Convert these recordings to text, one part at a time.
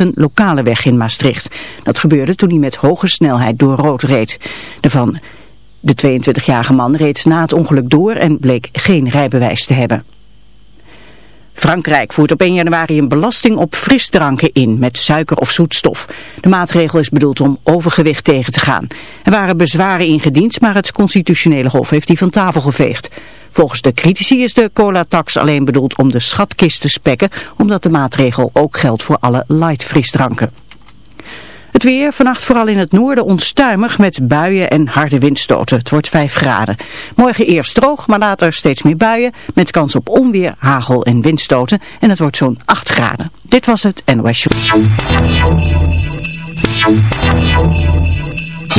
een lokale weg in Maastricht. Dat gebeurde toen hij met hoge snelheid door rood reed. De, de 22-jarige man reed na het ongeluk door en bleek geen rijbewijs te hebben. Frankrijk voert op 1 januari een belasting op frisdranken in met suiker of zoetstof. De maatregel is bedoeld om overgewicht tegen te gaan. Er waren bezwaren ingediend, maar het constitutionele hof heeft die van tafel geveegd. Volgens de critici is de cola-tax alleen bedoeld om de schatkist te spekken, omdat de maatregel ook geldt voor alle light frisdranken. Het weer, vannacht vooral in het noorden onstuimig met buien en harde windstoten. Het wordt 5 graden. Morgen eerst droog, maar later steeds meer buien met kans op onweer, hagel en windstoten. En het wordt zo'n 8 graden. Dit was het NOS Show.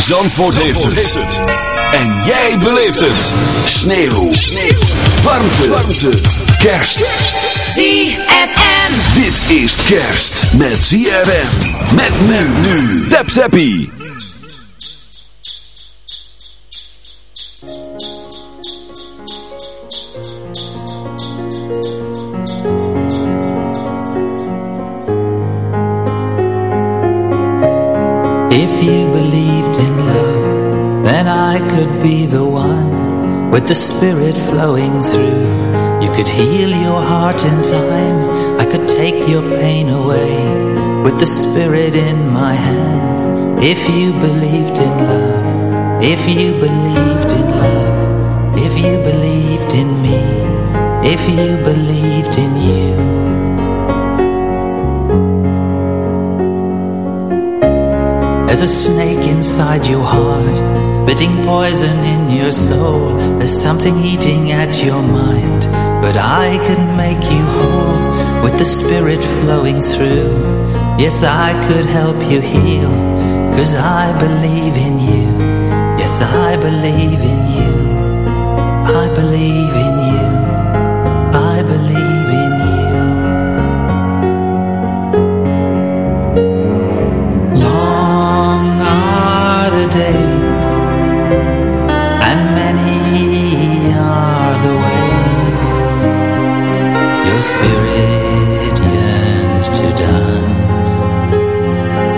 Zandvoort, heeft, het. En jij beleeft het. Sneeuw. Sneeuw. Warmte. Warmte. Kerst. ZFM. Dit is kerst met ZFM. Met men nu. Tap Zappie. If you then I could be the one with the spirit flowing through. You could heal your heart in time, I could take your pain away with the spirit in my hands. If you believed in love, if you believed in love, if you believed in me, if you believed in you. There's a snake inside your heart, spitting poison in your soul. There's something eating at your mind, but I can make you whole with the spirit flowing through. Yes, I could help you heal, cause I believe in you. Yes, I believe in you. I believe in you. I believe Your spirit yearns to dance.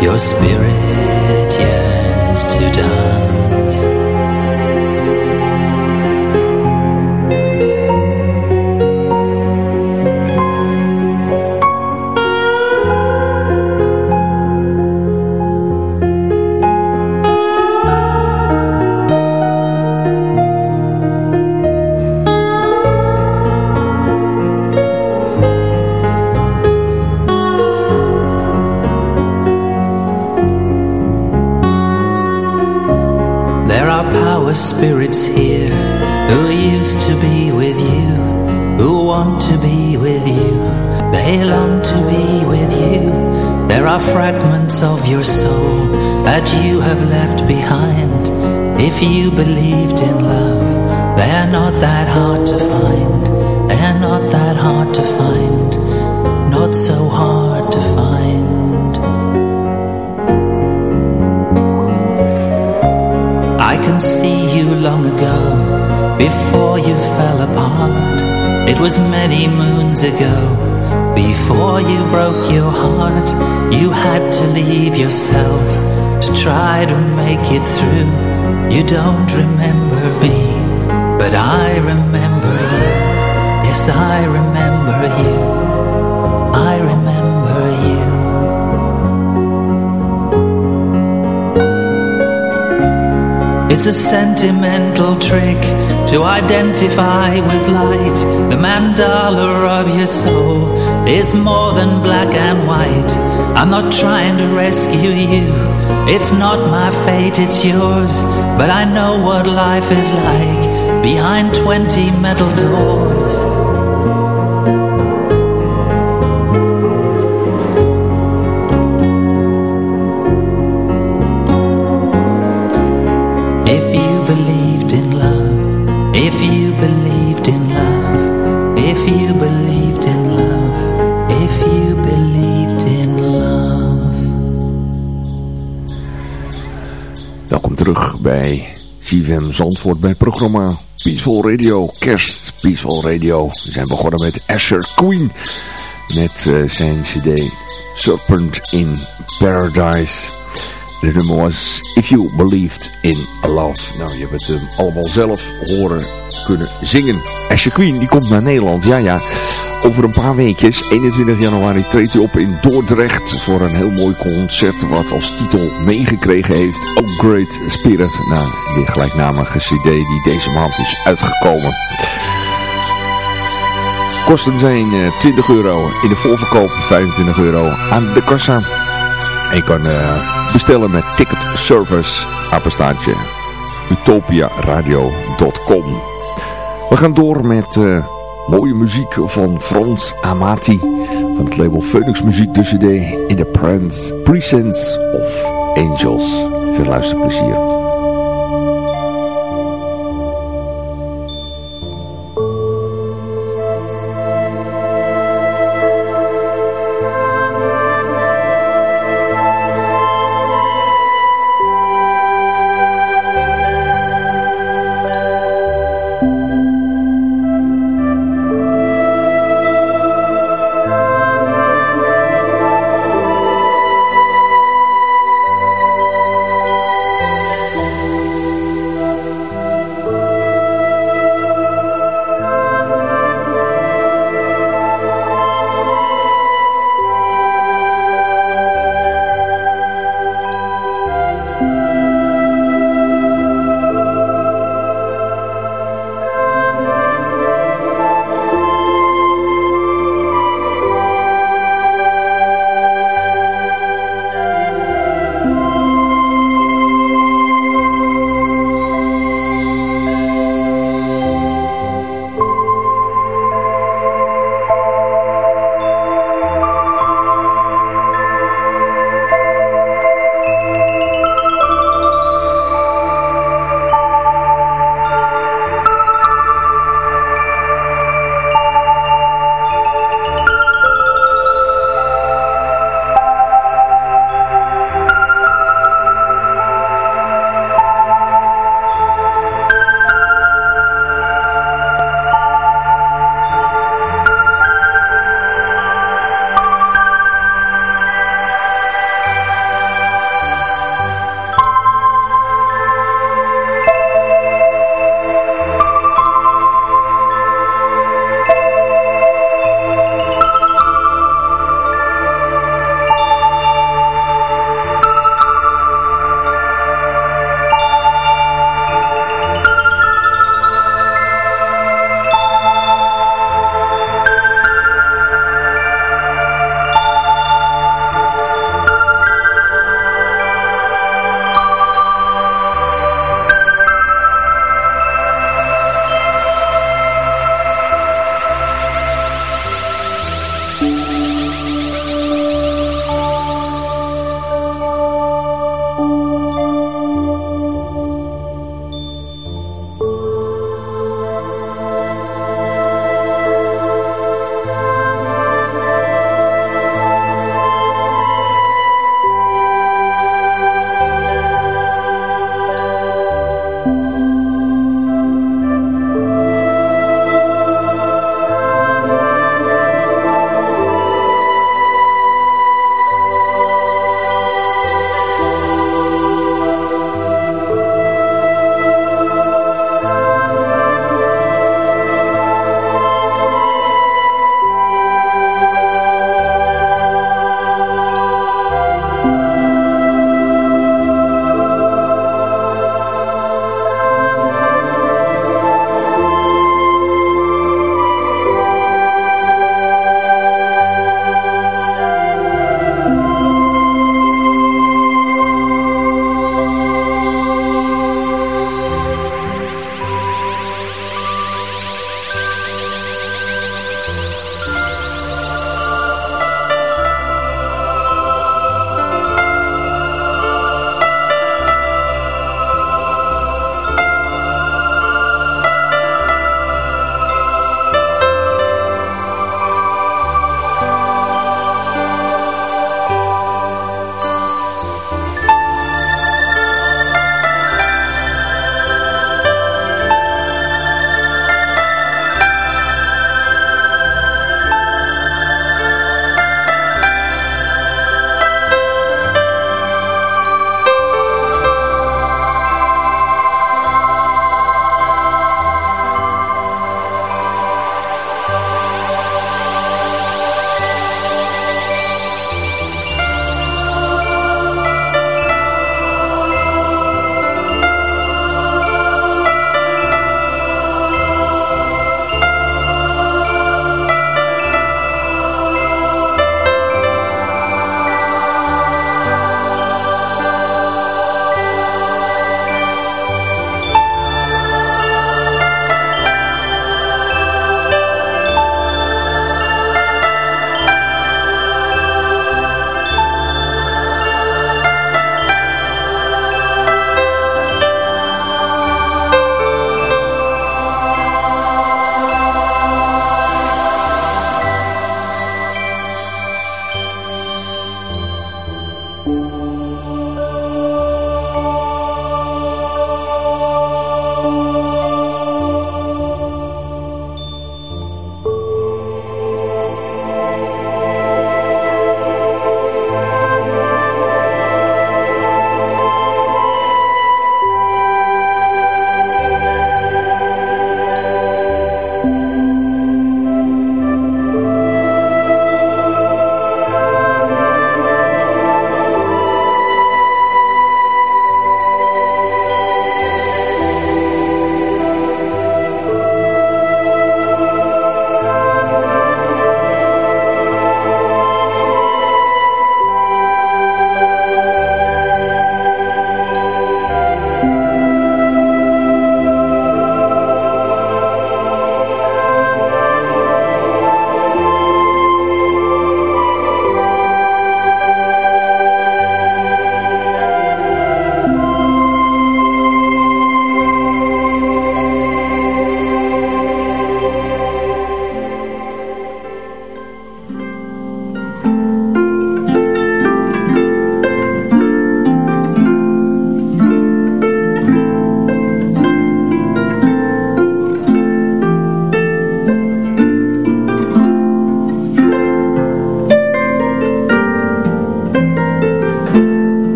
Your spirit yearns to dance. Who used to be with you, who want to be with you. They long to be with you. There are fragments of your soul that you have left behind. If you believed in love, they're not that hard to find. They're not that hard to find. Not so hard to find. I can see you long ago, before you fell apart. It was many moons ago, before you broke your heart. You had to leave yourself to try to make it through. You don't remember me, but I remember you. Yes, I remember you. I remember you. It's a sentimental trick to identify with light. The mandala of your soul is more than black and white. I'm not trying to rescue you. It's not my fate, it's yours. But I know what life is like behind 20 metal doors. Bij CVM Zandvoort bij het programma Peaceful Radio, Kerst Peaceful Radio. We zijn begonnen met Asher Queen met eh, zijn cd Serpent in Paradise. De nummer was If You Believed in Love. Nou, je hebt hem allemaal zelf horen kunnen zingen. Asher Queen, die komt naar Nederland. Ja, ja. Over een paar weekjes, 21 januari, treedt hij op in Dordrecht voor een heel mooi concert wat als titel meegekregen heeft Oh Great Spirit. Nou, die gelijknamige cd die deze maand is uitgekomen. Kosten zijn 20 eh, euro, in de voorverkoop 25 euro aan de kassa. En je kan uh, bestellen met ticket service, apenstaartje, utopiaradio.com. We gaan door met... Uh, Mooie muziek van Frans Amati van het label Phoenix Muziek de CD in the Presence of Angels. Veel luisterplezier.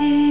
here.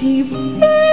Some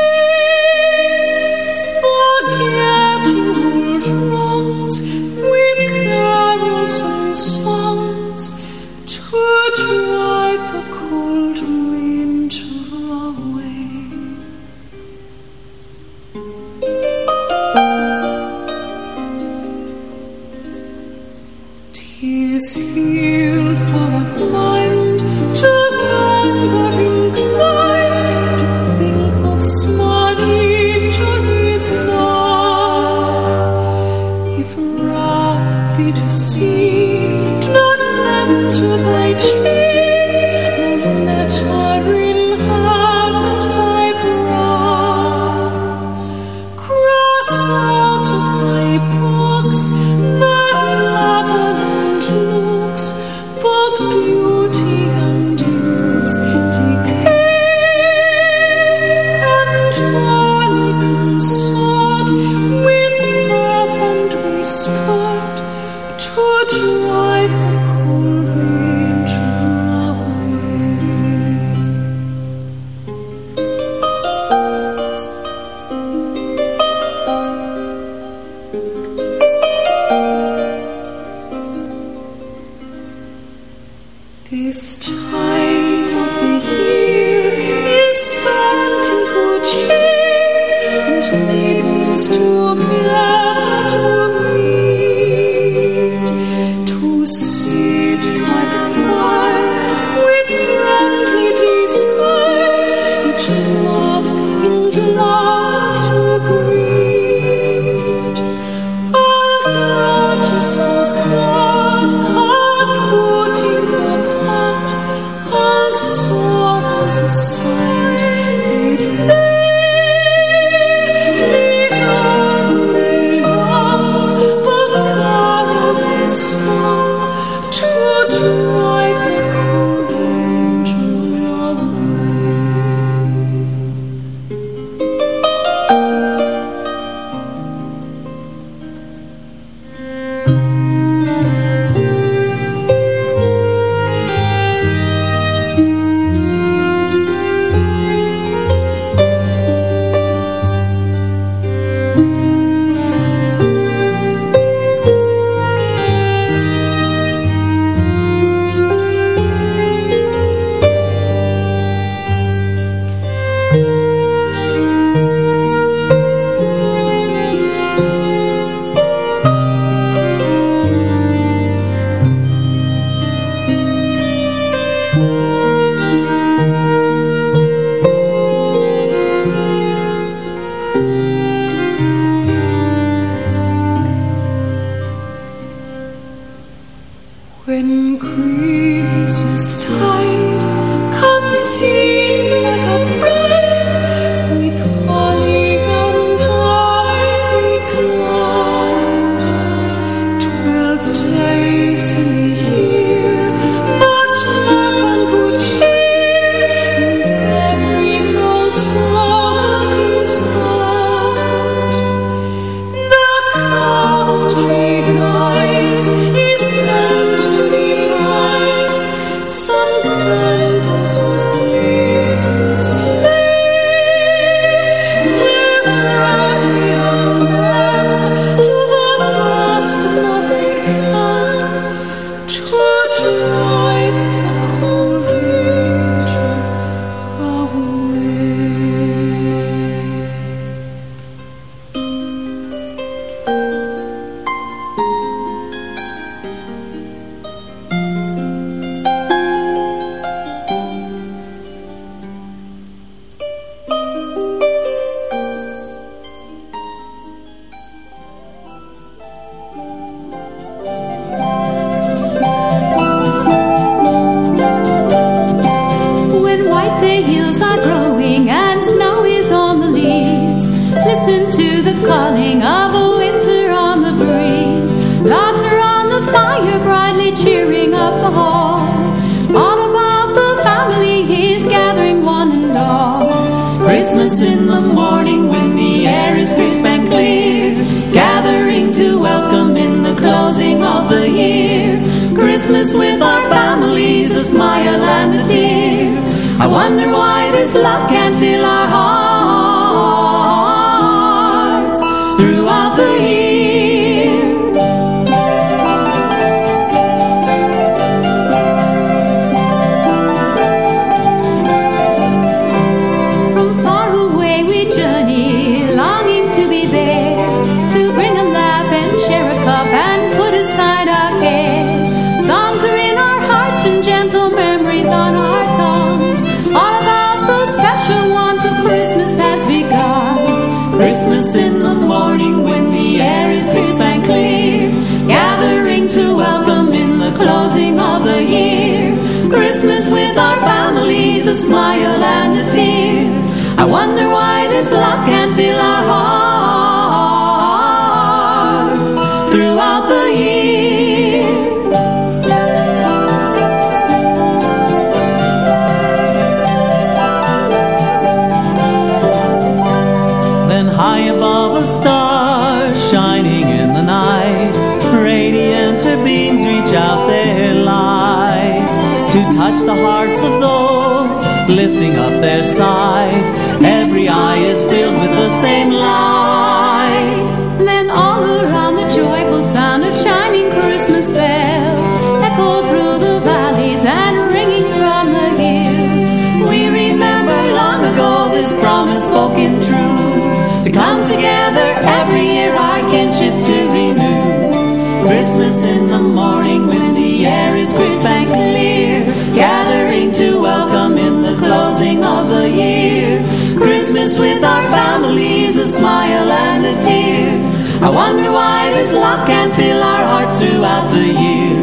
Christmas in the morning when the air is crisp and clear. Gathering to welcome in the closing of the year. Christmas with our families, a smile and a tear. I wonder why this love can fill our hearts throughout the year.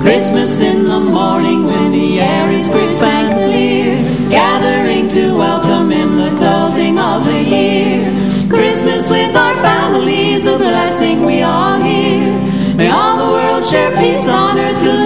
Christmas in the morning when the air is crisp and clear. Gathering to welcome in the closing of the year. Christmas with our families, a blessing we all peace on earth, good.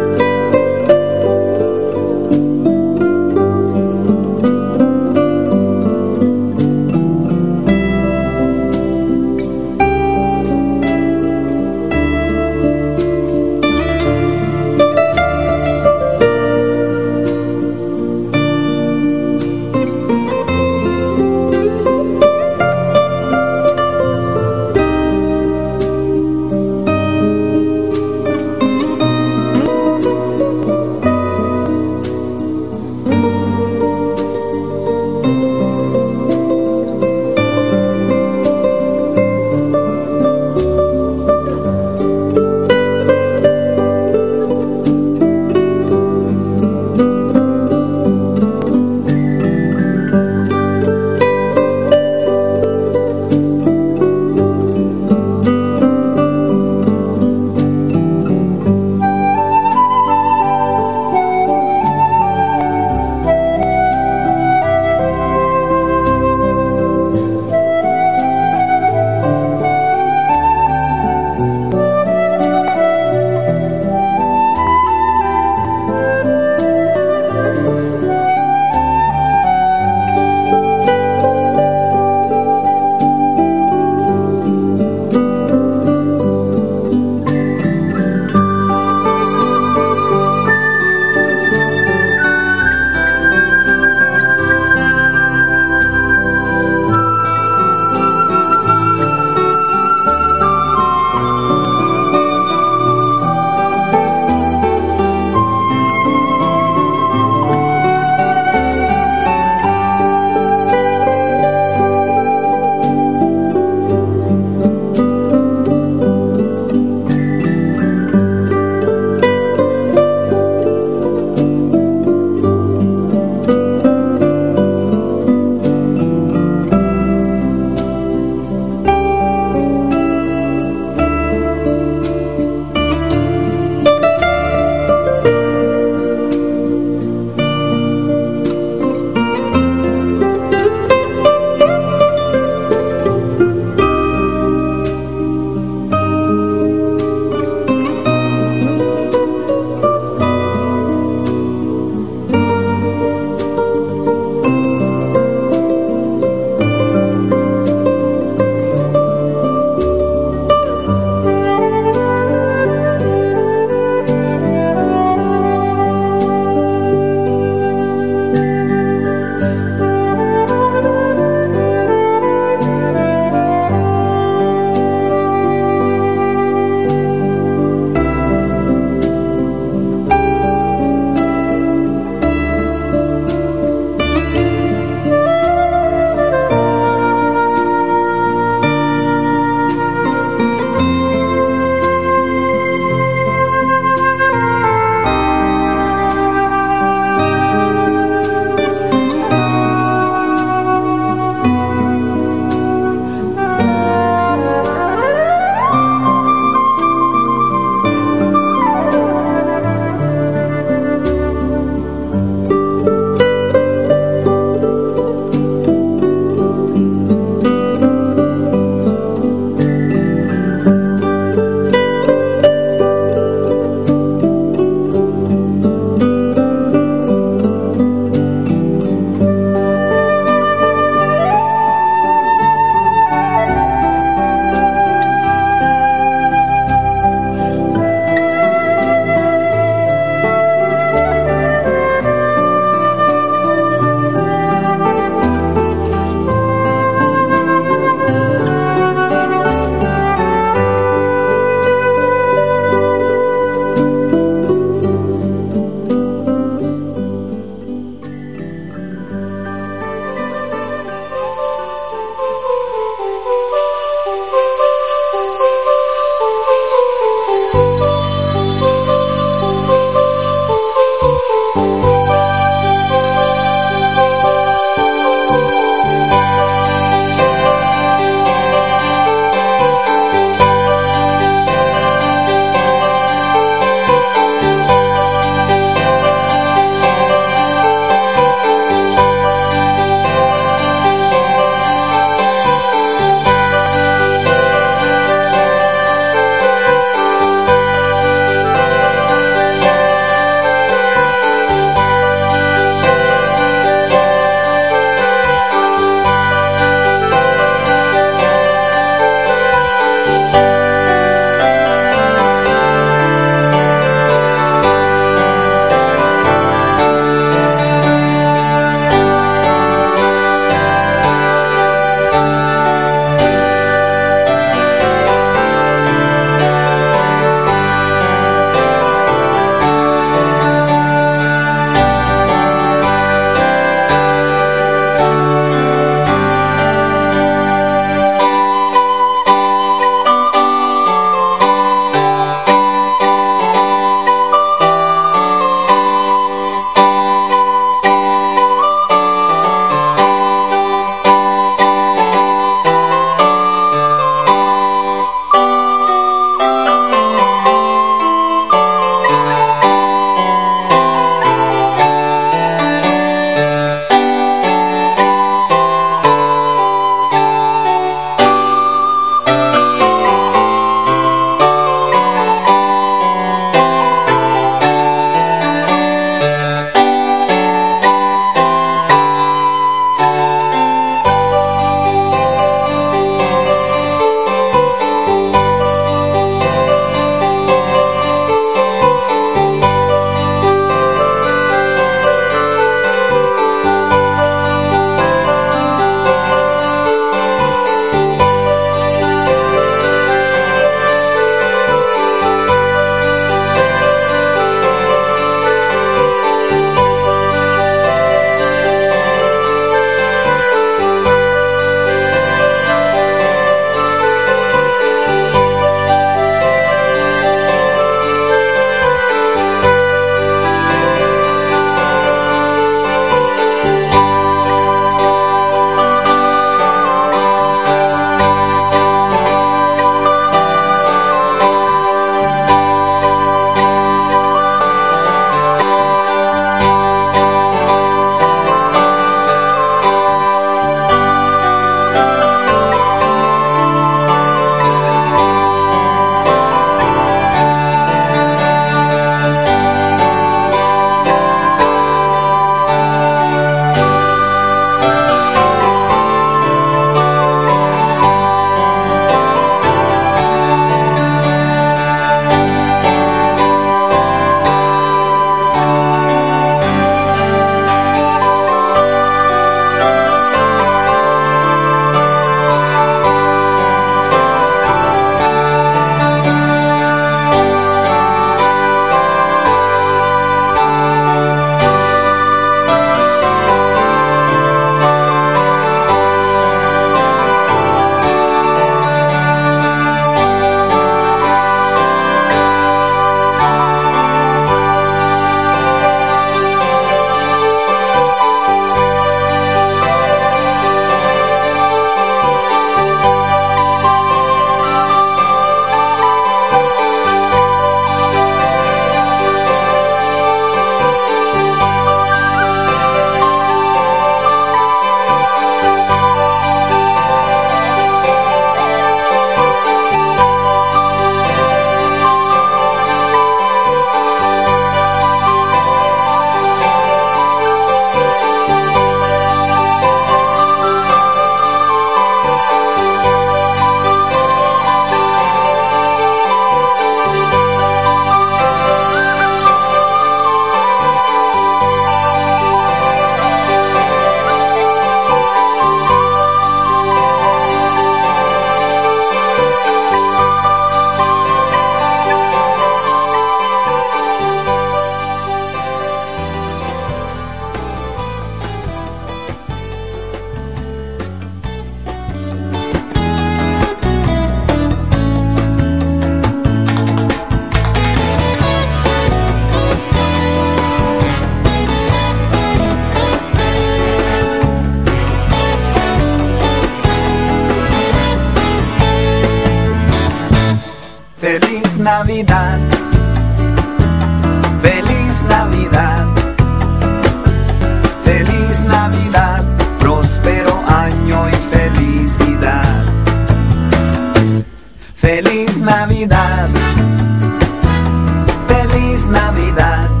Feliz Navidad.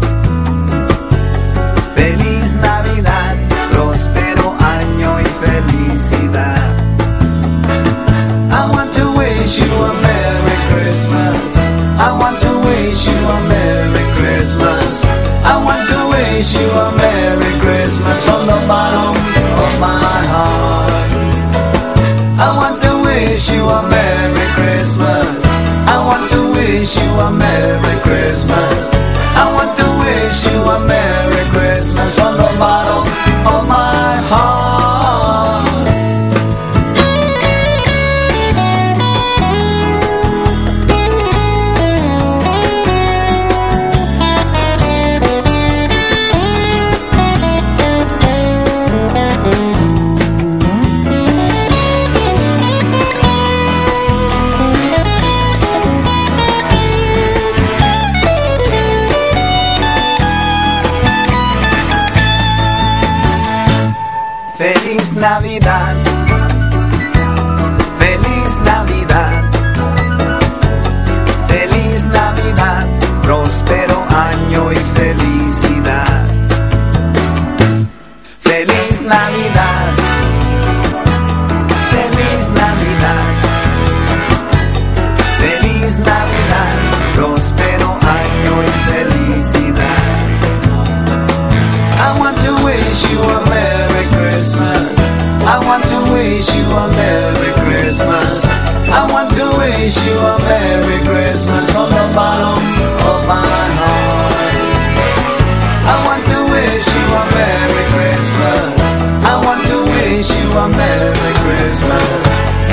Merry Christmas.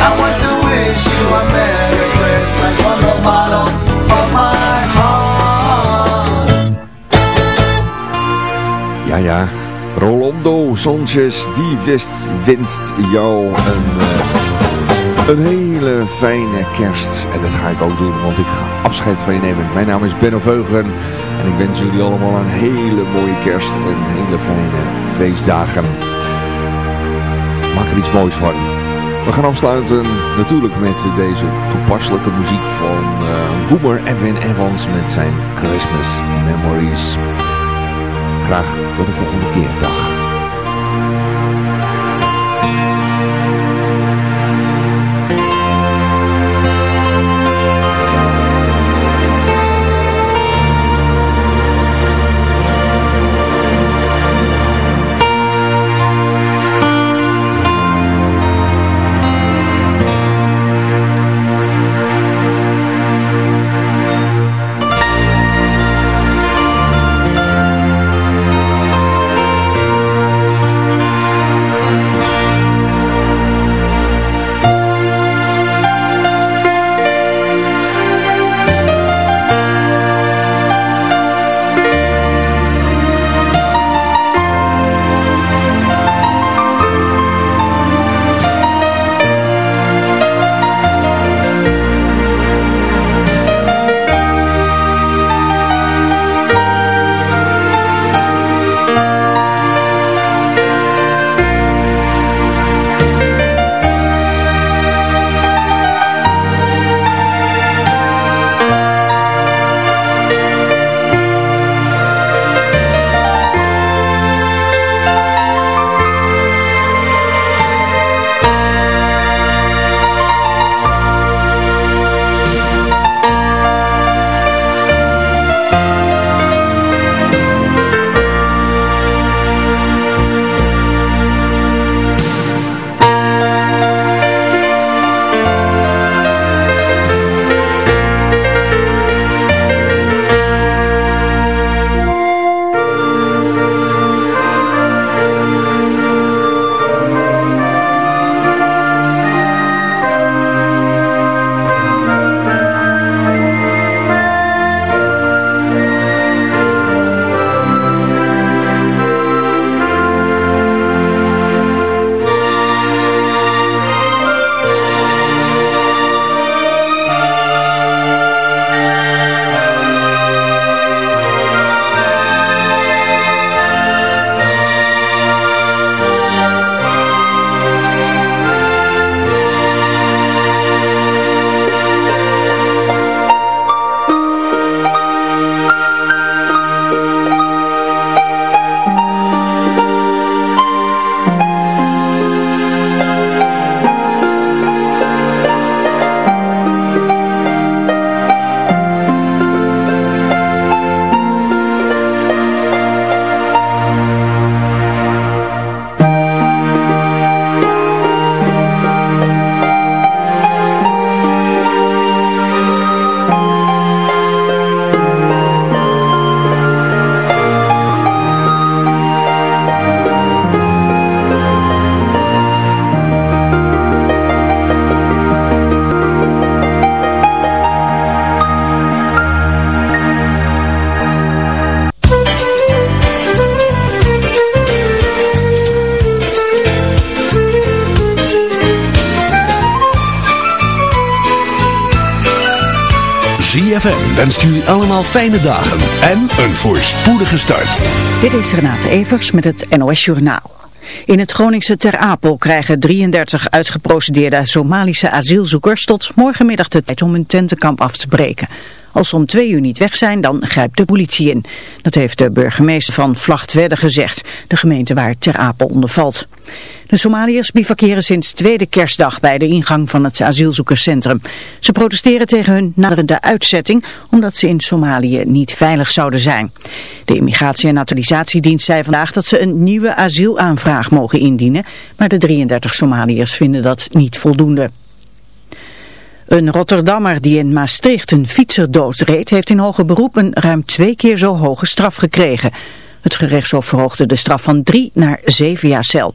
I want to wish you a Merry Christmas from of my. Ja, ja. Rolando Sanchez, die wist, wenst jou een, eh, een hele fijne kerst. En dat ga ik ook doen, want ik ga afscheid van je nemen. Mijn naam is Benno Veugen en ik wens jullie allemaal een hele mooie kerst en hele fijne feestdagen. Maak er iets moois van. We gaan afsluiten natuurlijk met deze toepasselijke muziek van uh, Boomer Evan Evans met zijn Christmas Memories. Graag tot de volgende keer. Dag. ZFM wenst jullie allemaal fijne dagen en een voorspoedige start. Dit is Renate Evers met het NOS Journaal. In het Groningse Ter Apel krijgen 33 uitgeprocedeerde Somalische asielzoekers tot morgenmiddag de tijd om hun tentenkamp af te breken. Als ze om twee uur niet weg zijn, dan grijpt de politie in. Dat heeft de burgemeester van Vlachtwedde gezegd, de gemeente waar Ter Apel onder valt. De Somaliërs bivakeren sinds tweede kerstdag bij de ingang van het asielzoekerscentrum. Ze protesteren tegen hun naderende uitzetting omdat ze in Somalië niet veilig zouden zijn. De Immigratie- en Naturalisatiedienst zei vandaag dat ze een nieuwe asielaanvraag mogen indienen, maar de 33 Somaliërs vinden dat niet voldoende. Een Rotterdammer die in Maastricht een fietser doodreed heeft in hoger beroep een ruim twee keer zo hoge straf gekregen. Het gerechtshof verhoogde de straf van drie naar zeven jaar cel.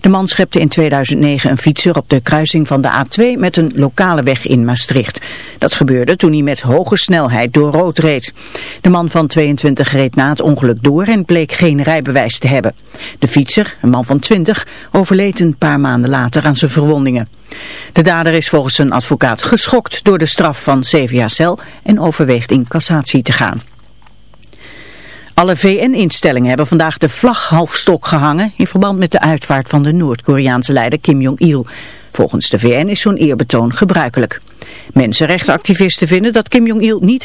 De man schepte in 2009 een fietser op de kruising van de A2 met een lokale weg in Maastricht. Dat gebeurde toen hij met hoge snelheid door rood reed. De man van 22 reed na het ongeluk door en bleek geen rijbewijs te hebben. De fietser, een man van 20, overleed een paar maanden later aan zijn verwondingen. De dader is volgens zijn advocaat geschokt door de straf van 7 jaar cel en overweegt in cassatie te gaan. Alle VN-instellingen hebben vandaag de vlag halfstok gehangen in verband met de uitvaart van de Noord-Koreaanse leider Kim Jong-il. Volgens de VN is zo'n eerbetoon gebruikelijk. Mensenrechtenactivisten vinden dat Kim Jong-il niet